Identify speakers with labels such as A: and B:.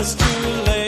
A: was too late.